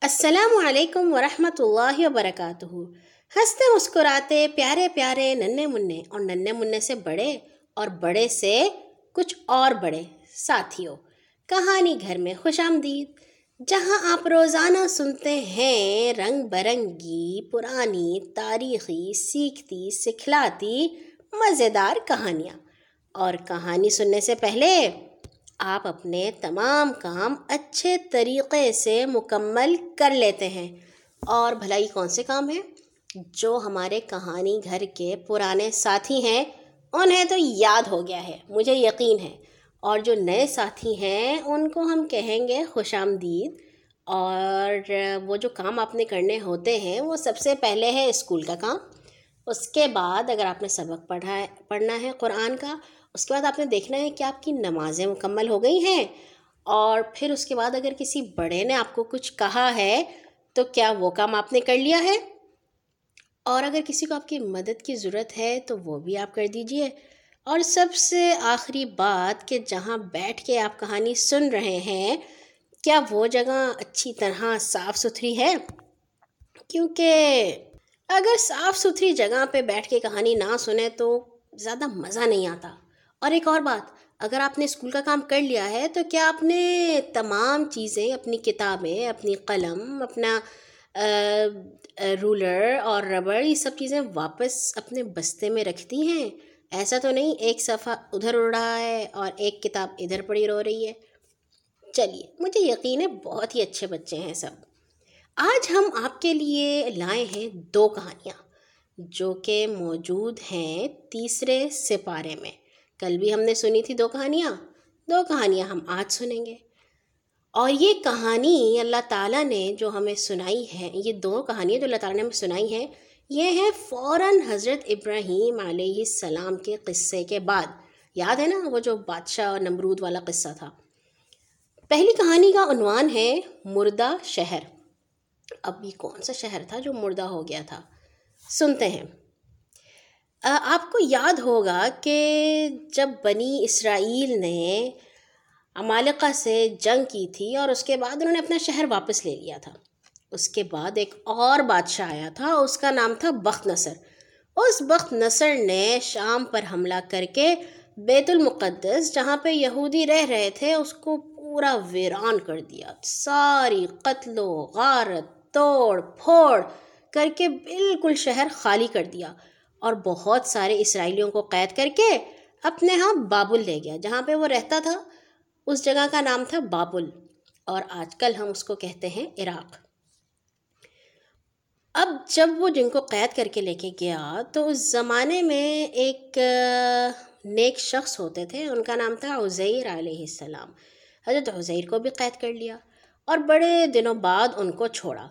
السلام علیکم ورحمۃ اللہ وبرکاتہ۔ ہنستے مسکراتے، پیارے پیارے ننے منع اور ننے منع سے بڑے اور بڑے سے کچھ اور بڑے ساتھیوں۔ کہانی گھر میں خوش آمدید، جہاں آپ روزانہ سنتے ہیں رنگ برنگی، پرانی، تاریخی، سیکھتی، سکھلاتی، مزیدار کہانیاں۔ اور کہانی سننے سے پہلے آپ اپنے تمام کام اچھے طریقے سے مکمل کر لیتے ہیں۔ اور بھلائی کون سے کام ہیں؟ جو ہمارے کہانی گھر کے پرانے ساتھی ہیں۔ انہیں تو یاد ہو گیا ہے، مجھے یقین ہے۔ اور جو نئے ساتھی ہیں، ان کو ہم کہیں گے خوش آمدید۔ اور وہ جو کام آپ نے کرنے ہوتے ہیں، وہ سب سے پہلے ہے اسکول کا کام۔ اس کے بعد اگر آپ نے سبق پڑھا ہے، پڑھنا ہے قرآن کا اس کے بعد آپ نے دیکھنا ہے کہ آپ کی نمازیں مکمل ہو گئی ہیں اور پھر اس کے بعد اگر کسی بڑے نے آپ کو کچھ کہا ہے تو کیا وہ کام آپ نے کر لیا ہے؟ اور اگر کسی کو آپ کی مدد کی ضرورت ہے تو وہ بھی آپ کر دیجیے۔ اور سب سے آخری بات کہ جہاں بیٹھ کے آپ کہانی سن رہے ہیں، کیا وہ جگہ اچھی طرح صاف ستھری ہے؟ کیونکہ اگر صاف ستھری جگہ پہ بیٹھ کے کہانی نہ سنیں تو زیادہ مزہ نہیں آتا۔ اور ایک اور بات، اگر آپ نے اسکول کا کام کر لیا ہے تو کیا آپ نے تمام چیزیں اپنی کتابیں، اپنی قلم، اپنا رولر اور ربڑ، یہ سب چیزیں واپس اپنے بستے میں رکھتی ہیں؟ ایسا تو نہیں، ایک صفحہ ادھر اڑ رہا ہے اور ایک کتاب ادھر پڑی رو رہی ہے۔ چلیے، مجھے یقین ہے بہت ہی اچھے بچے ہیں سب۔ آج ہم آپ کے لیے لائے ہیں دو کہانیاں جو کہ موجود ہیں تیسرے سپارے میں۔ کل بھی ہم نے سنی تھی دو کہانیاں۔ دو کہانیاں ہم آج سنیں گے۔ اور یہ کہانی اللہ تعالیٰ نے جو ہمیں سنائی ہے، یہ دو کہانیاں جو اللہ تعالیٰ نے ہمیں سنائی ہیں، یہ ہے فوراً حضرت ابراہیم علیہ السلام کے قصے کے بعد۔ یاد ہے نا وہ جو بادشاہ اور نمرود والا قصہ تھا۔ پہلی کہانی کا عنوان ہے مردہ شہر۔ اب یہ کون سا شہر تھا جو مردہ ہو گیا تھا؟ سنتے ہیں۔ آپ کو یاد ہوگا کہ جب بنی اسرائیل نے عمالقہ سے جنگ کی تھی اور اس کے بعد انہوں نے اپنا شہر واپس لے لیا تھا۔ اس کے بعد ایک اور بادشاہ آیا تھا، اس کا نام تھا بخت نصر۔ اس بخت نصر نے شام پر حملہ کر کے بیت المقدس، جہاں پہ یہودی رہ رہے تھے، اس کو پورا ویران کر دیا۔ ساری قتل و غارت، توڑ پھوڑ کر کے بالکل شہر خالی کر دیا۔ اور بہت سارے اسرائیلیوں کو قید کر کے اپنے ہاں بابل لے گیا، جہاں پہ وہ رہتا تھا، اس جگہ کا نام تھا بابل۔ اور آج کل ہم اس کو کہتے ہیں عراق۔ اب جب وہ جن کو قید کر کے لے کے گیا، تو اس زمانے میں ایک نیک شخص ہوتے تھے۔ ان کا نام تھا عزیر علیہ السلام۔ حضرت عزیر کو بھی قید کر لیا اور بڑے دنوں بعد ان کو چھوڑا۔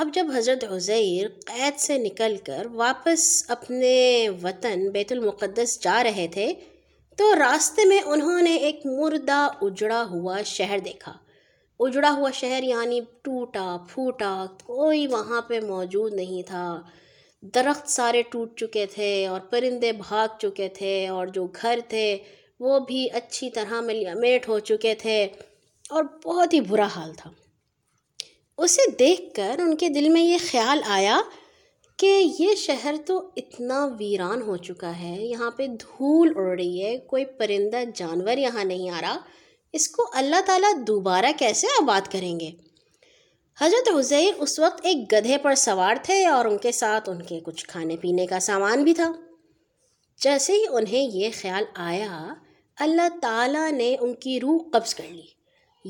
اب جب حضرت عزیر قید سے نکل کر واپس اپنے وطن بیت المقدس جا رہے تھے، تو راستے میں انہوں نے ایک مردہ اجڑا ہوا شہر دیکھا۔ اجڑا ہوا شہر یعنی ٹوٹا، پھوٹا، کوئی وہاں پہ موجود نہیں تھا۔ درخت سارے ٹوٹ چکے تھے اور پرندے بھاگ چکے تھے اور جو گھر تھے وہ بھی اچھی طرح میٹ ہو چکے تھے اور بہت ہی برا حال تھا۔ اسے دیکھ کر ان کے دل میں یہ خیال آیا کہ یہ شہر تو اتنا ویران ہو چکا ہے، یہاں پہ دھول اڑ رہی ہے، کوئی پرندہ جانور یہاں نہیں آ رہا۔ اس کو اللہ تعالیٰ دوبارہ کیسے آباد کریں گے؟ حضرت حضیر اس وقت ایک گدھے پر سوار تھے اور ان کے ساتھ ان کے کچھ کھانے پینے کا سامان بھی تھا۔ جیسے ہی انہیں یہ خیال آیا، اللہ تعالیٰ نے ان کی روح قبض کر لی۔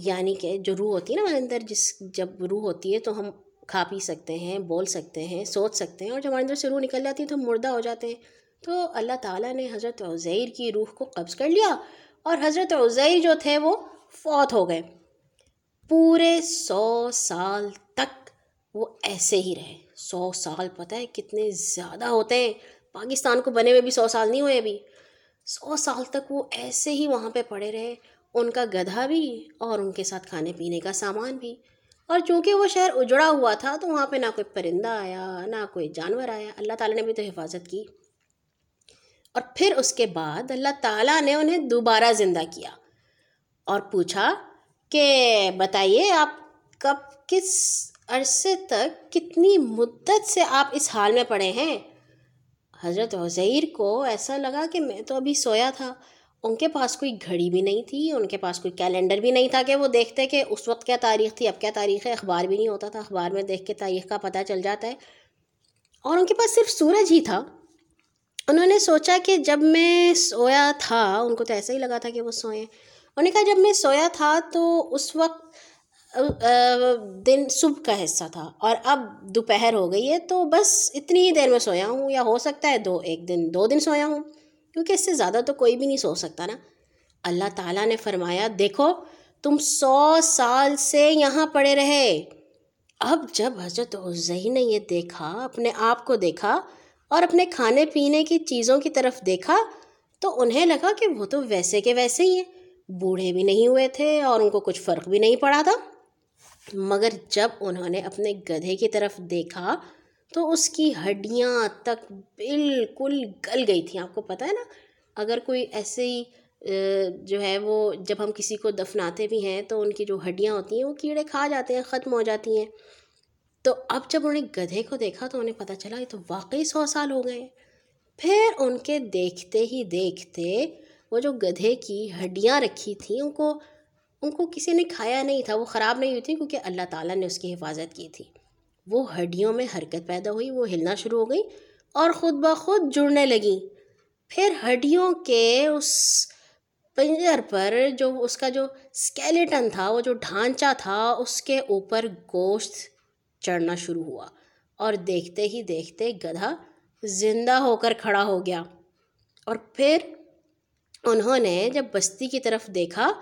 یعنی کہ جو روح ہوتی ہے نا ہمارے اندر، جس، جب روح ہوتی ہے تو ہم کھا پی سکتے ہیں، بول سکتے ہیں، سوچ سکتے ہیں اور جب ہمارے اندر سے روح نکل جاتی ہے تو ہم مردہ ہو جاتے ہیں۔ تو اللہ تعالیٰ نے حضرت عزیر کی روح کو قبض کر لیا اور حضرت عزیر جو تھے وہ فوت ہو گئے۔ پورے سو سال تک وہ ایسے ہی رہے۔ سو سال، پتہ ہے کتنے زیادہ ہوتے ہیں۔ پاکستان کو بنے ہوئے بھی سو سال نہیں ہوئے ابھی۔ سو سال تک وہ ایسے ہی وہاں پہ پڑے رہے۔ ان کا گدھا بھی اور ان کے ساتھ کھانے پینے کا سامان بھی۔ اور چونکہ وہ شہر اجڑا ہوا تھا، تو وہاں پہ نہ کوئی پرندہ آیا، نہ کوئی جانور آیا۔ اللہ تعالیٰ نے بھی تو حفاظت کی۔ اور پھر اس کے بعد اللہ تعالیٰ نے انہیں دوبارہ زندہ کیا۔ اور پوچھا کہ بتائیے، آپ کب، کس عرصے تک، کتنی مدت سے آپ اس حال میں پڑے ہیں؟ حضرت عزیر کو ایسا لگا کہ میں تو ابھی سویا تھا۔ ان کے پاس کوئی گھڑی بھی نہیں تھی، ان کے پاس کوئی کیلنڈر بھی نہیں تھا کہ وہ دیکھتے کہ اس وقت کیا تاریخ تھی، اب کیا تاریخ ہے، اخبار بھی نہیں ہوتا تھا، اخبار میں دیکھ کے تاریخ کا پتہ چل جاتا ہے۔ اور ان کے پاس صرف سورج ہی تھا۔ انہوں نے سوچا کہ جب میں سویا تھا، ان کو تو ایسا ہی لگا تھا کہ وہ سوئیں انہوں نے کہا، جب میں سویا تھا تو اس وقت دن صبح کا حصہ تھا اور اب دوپہر ہو گئی ہے، تو بس اتنی ہی دیر میں سویا ہوں، یا ہو سکتا ہے دو، ایک دن، دو دن سویا ہوں۔ کیونکہ اس سے زیادہ تو کوئی بھی نہیں سو سکتا نا۔ اللہ تعالیٰ نے فرمایا، دیکھو، تم سو سال سے یہاں پڑے رہے۔ اب جب حضرت عزی نے یہ دیکھا، اپنے آپ کو دیکھا اور اپنے کھانے پینے کی چیزوں کی طرف دیکھا، تو انہیں لگا کہ وہ تو ویسے کے ویسے ہی ہیں۔ بوڑھے بھی نہیں ہوئے تھے اور ان کو کچھ فرق بھی نہیں پڑا تھا۔ مگر جب انہوں نے اپنے گدھے کی طرف دیکھا تو اس کی ہڈیاں تک بالکل گل گئی تھیں۔ آپ کو پتہ ہے نا، اگر کوئی ایسے ہی جو ہے وہ جب ہم کسی کو دفناتے بھی ہیں تو ان کی جو ہڈیاں ہوتی ہیں وہ کیڑے کھا جاتے ہیں، ختم ہو جاتی ہیں۔ تو اب جب انہوں نے گدھے کو دیکھا تو انہیں پتہ چلا یہ تو واقعی سو سال ہو گئے۔ پھر ان کے دیکھتے ہی دیکھتے وہ جو گدھے کی ہڈیاں رکھی تھیں، ان کو ان کو کسی نے کھایا نہیں تھا، وہ خراب نہیں ہوئی تھی کیونکہ اللہ تعالیٰ نے اس کی حفاظت کی تھی۔ وہ ہڈیوں میں حرکت پیدا ہوئی، وہ ہلنا شروع ہو گئی اور خود بخود جڑنے لگیں پھر ہڈیوں کے اس پنجر پر جو اس کا جو اسکیلیٹن تھا، وہ جو ڈھانچہ تھا، اس کے اوپر گوشت چڑھنا شروع ہوا اور دیکھتے ہی دیکھتے گدھا زندہ ہو کر کھڑا ہو گیا۔ اور پھر انہوں نے جب بستی کی طرف دیکھا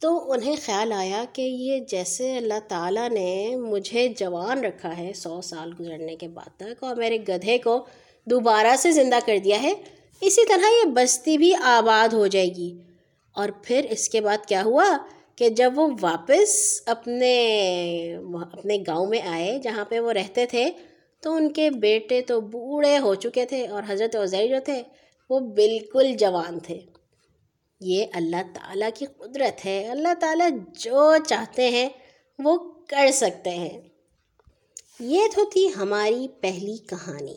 تو انہیں خیال آیا کہ یہ جیسے اللہ تعالیٰ نے مجھے جوان رکھا ہے سو سال گزرنے کے بعد تک اور میرے گدھے کو دوبارہ سے زندہ کر دیا ہے، اسی طرح یہ بستی بھی آباد ہو جائے گی۔ اور پھر اس کے بعد کیا ہوا کہ جب وہ واپس اپنے اپنے گاؤں میں آئے جہاں پہ وہ رہتے تھے، تو ان کے بیٹے تو بوڑھے ہو چکے تھے اور حضرت عزیر جو تھے وہ بالکل جوان تھے۔ یہ اللہ تعالیٰ کی قدرت ہے۔ اللہ تعالیٰ جو چاہتے ہیں وہ کر سکتے ہیں۔ یہ تو تھی ہماری پہلی کہانی۔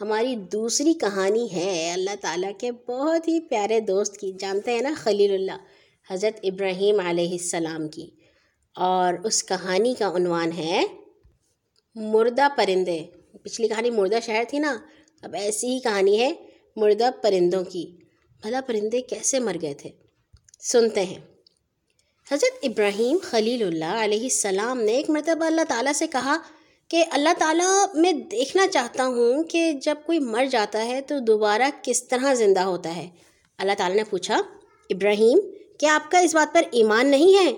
ہماری دوسری کہانی ہے اللہ تعالیٰ کے بہت ہی پیارے دوست کی۔ جانتے ہیں نا خلیل اللہ، حضرت ابراہیم علیہ السلام کی۔ اور اس کہانی کا عنوان ہے مردہ پرندے۔ پچھلی کہانی مردہ شہر تھی نا، اب ایسی ہی کہانی ہے مردہ پرندوں کی۔ بھلا پرندے کیسے مر گئے تھے؟ سنتے ہیں۔ حضرت ابراہیم خلیل اللہ علیہ السلام نے ایک مرتبہ اللہ تعالیٰ سے کہا کہ اللہ تعالیٰ میں دیکھنا چاہتا ہوں کہ جب کوئی مر جاتا ہے تو دوبارہ کس طرح زندہ ہوتا ہے۔ اللہ تعالیٰ نے پوچھا، ابراہیم، کیا آپ کا اس بات پر ایمان نہیں ہے؟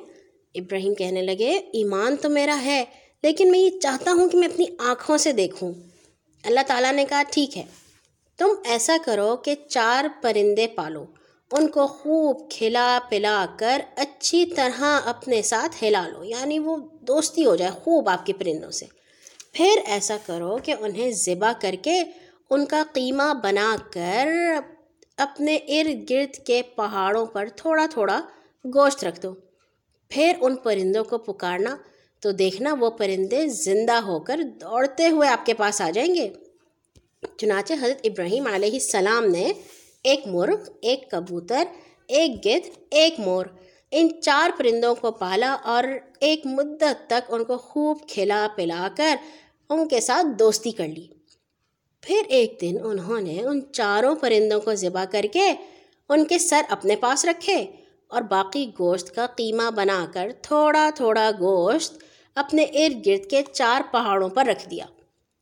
ابراہیم کہنے لگے، ایمان تو میرا ہے، لیکن میں یہ چاہتا ہوں کہ میں اپنی آنکھوں سے دیکھوں۔ اللہ تعالیٰ نے کہا، ٹھیک ہے۔ تم ایسا کرو کہ چار پرندے پالو۔ ان کو خوب کھلا پلا کر اچھی طرح اپنے ساتھ ہلا لو یعنی وہ دوستی ہو جائے خوب آپ کے پرندوں سے۔ پھر ایسا کرو کہ انہیں ذبح کر کے ان کا قیمہ بنا کر اپنے ارد گرد کے پہاڑوں پر تھوڑا تھوڑا گوشت رکھ دو۔ پھر ان پرندوں کو پکارنا تو دیکھنا وہ پرندے زندہ ہو کر دوڑتے ہوئے آپ کے پاس آ جائیں گے۔ چنانچہ حضرت ابراہیم علیہ السلام نے ایک مرغ، ایک کبوتر، ایک گدھ، ایک مور، ان چار پرندوں کو پالا اور ایک مدت تک ان کو خوب کھلا پلا کر ان کے ساتھ دوستی کر لی۔ پھر ایک دن انہوں نے ان چاروں پرندوں کو ذبح کر کے ان کے سر اپنے پاس رکھے اور باقی گوشت کا قیمہ بنا کر تھوڑا تھوڑا گوشت اپنے ارد گرد کے چار پہاڑوں پر رکھ دیا۔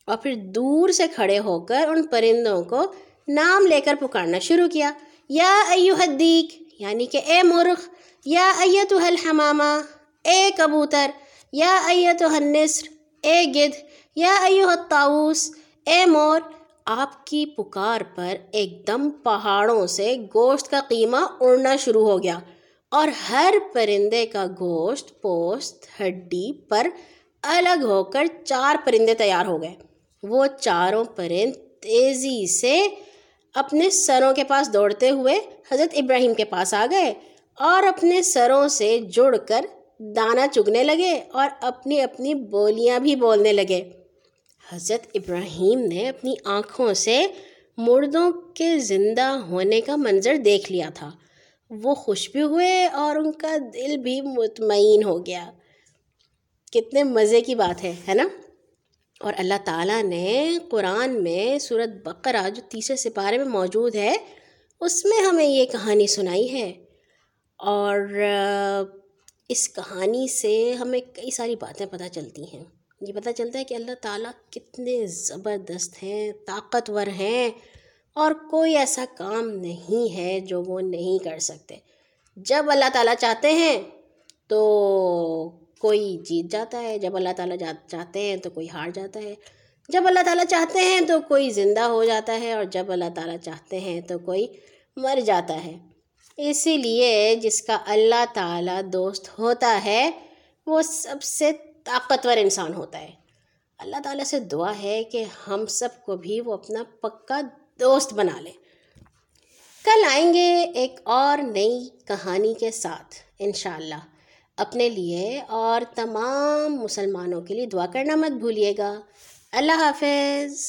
اور پھر دور سے کھڑے ہو کر ان پرندوں کو نام لے کر پکارنا شروع کیا۔ یا ایو حدیق یعنی کہ اے مرغ، یا ایت الحمامہ، اے کبوتر، یا ایت النسر، اے گدھ یا ایو الطاؤس اے مور۔ آپ کی پکار پر ایک دم پہاڑوں سے گوشت کا قیمہ اڑنا شروع ہو گیا اور ہر پرندے کا گوشت، پوست، ہڈی پر الگ ہو کر چار پرندے تیار ہو گئے۔ وہ چاروں پرند تیزی سے اپنے سروں کے پاس دوڑتے ہوئے حضرت ابراہیم کے پاس آ گئے اور اپنے سروں سے جڑ کر دانہ چگنے لگے اور اپنی اپنی بولیاں بھی بولنے لگے۔ حضرت ابراہیم نے اپنی آنکھوں سے مردوں کے زندہ ہونے کا منظر دیکھ لیا تھا۔ وہ خوش بھی ہوئے اور ان کا دل بھی مطمئن ہو گیا۔ کتنے مزے کی بات ہے ہے نا؟ اور اللہ تعالیٰ نے قرآن میں صورت بقرہ جو تیسرے سپارے میں موجود ہے، اس میں ہمیں یہ کہانی سنائی ہے۔ اور اس کہانی سے ہمیں کئی ساری باتیں پتہ چلتی ہیں۔ یہ پتہ چلتا ہے کہ اللہ تعالیٰ کتنے زبردست ہیں، طاقتور ہیں، اور کوئی ایسا کام نہیں ہے جو وہ نہیں کر سکتے۔ جب اللہ تعالیٰ چاہتے ہیں تو کوئی جیت جاتا ہے، جب اللہ تعالیٰ چاہتے ہیں تو کوئی ہار جاتا ہے۔ جب اللہ تعالیٰ چاہتے ہیں تو کوئی زندہ ہو جاتا ہے اور جب اللہ تعالیٰ چاہتے ہیں تو کوئی مر جاتا ہے۔ اسی لیے جس کا اللہ تعالیٰ دوست ہوتا ہے، وہ سب سے طاقتور انسان ہوتا ہے۔ اللہ تعالیٰ سے دعا ہے کہ ہم سب کو بھی وہ اپنا پکا دوست بنا لے۔ کل آئیں گے ایک اور نئی کہانی کے ساتھ، انشاءاللہ۔ اپنے لیے اور تمام مسلمانوں کے لیے دعا کرنا مت بھولیے گا۔ اللہ حافظ۔